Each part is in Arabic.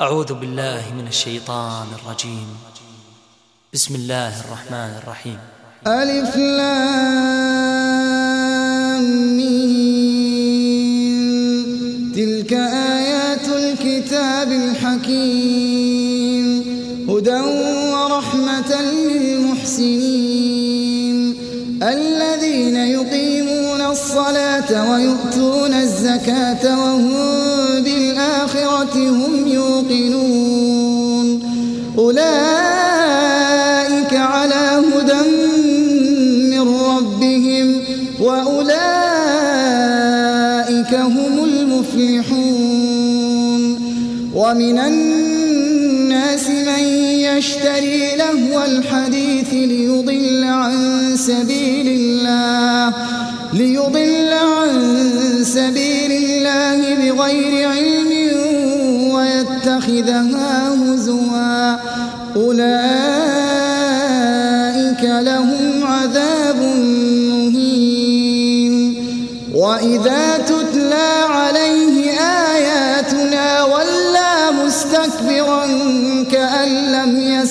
أعوذ بالله من الشيطان الرجيم. بسم الله الرحمن الرحيم. ألف لام ميم. تلك آيات الكتاب الحكيم. هدى ورحمة للمحسنين. الذين يقيمون الصلاة ويؤتون الزكاة وهم وأولئك هم المفلحون. ومن الناس من يشتري لهو الحديث ليضل عن سبيل الله ليضل عن سبيل الله بغير علم ويتخذها هزوا. أولئك لهم عذاب مهين. وإذا تتلى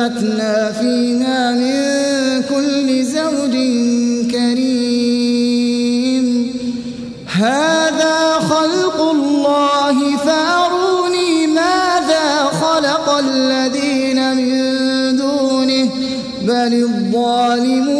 فأنبتنا فيها من كل زوج كريم. هذا خلق الله فأروني ماذا خلق الذين من دونه بل الظالمون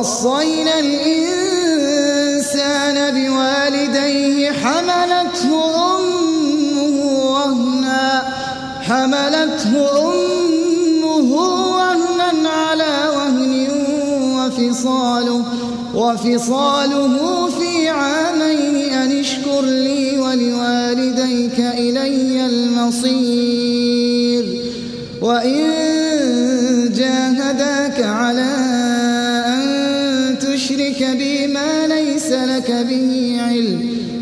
ووصينا الإنسان بوالديه حملته أمه وهنا حملته أمه وهنا على وهن وفصاله وفصاله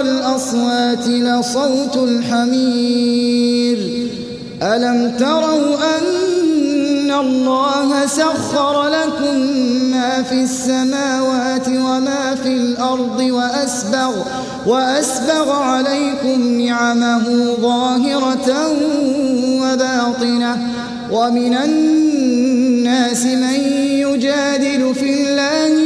الأصوات لصوت الحمير. ألم تروا أن الله سخر لكم ما في السماوات وما في الأرض وأسبغ, وأسبغ عليكم نعمه ظاهرة وباطنة ومن الناس من يجادل في الله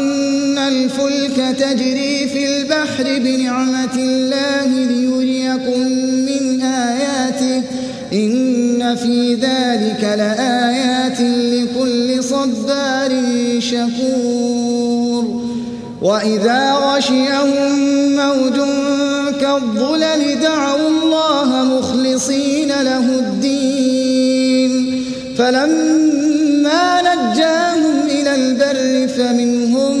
الفلك تجري في البحر بنعمة الله ليريكم من آياته. إن في ذلك لآيات لكل صبار شكور. وإذا غشيهم موج كالظلل دعوا الله مخلصين له الدين. فلما نجاهم إلى البر فمنهم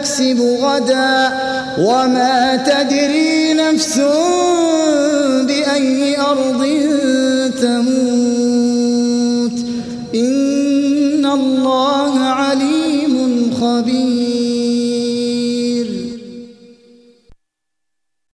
تكسب غدا وما تدري نفس بأي أرض تموت.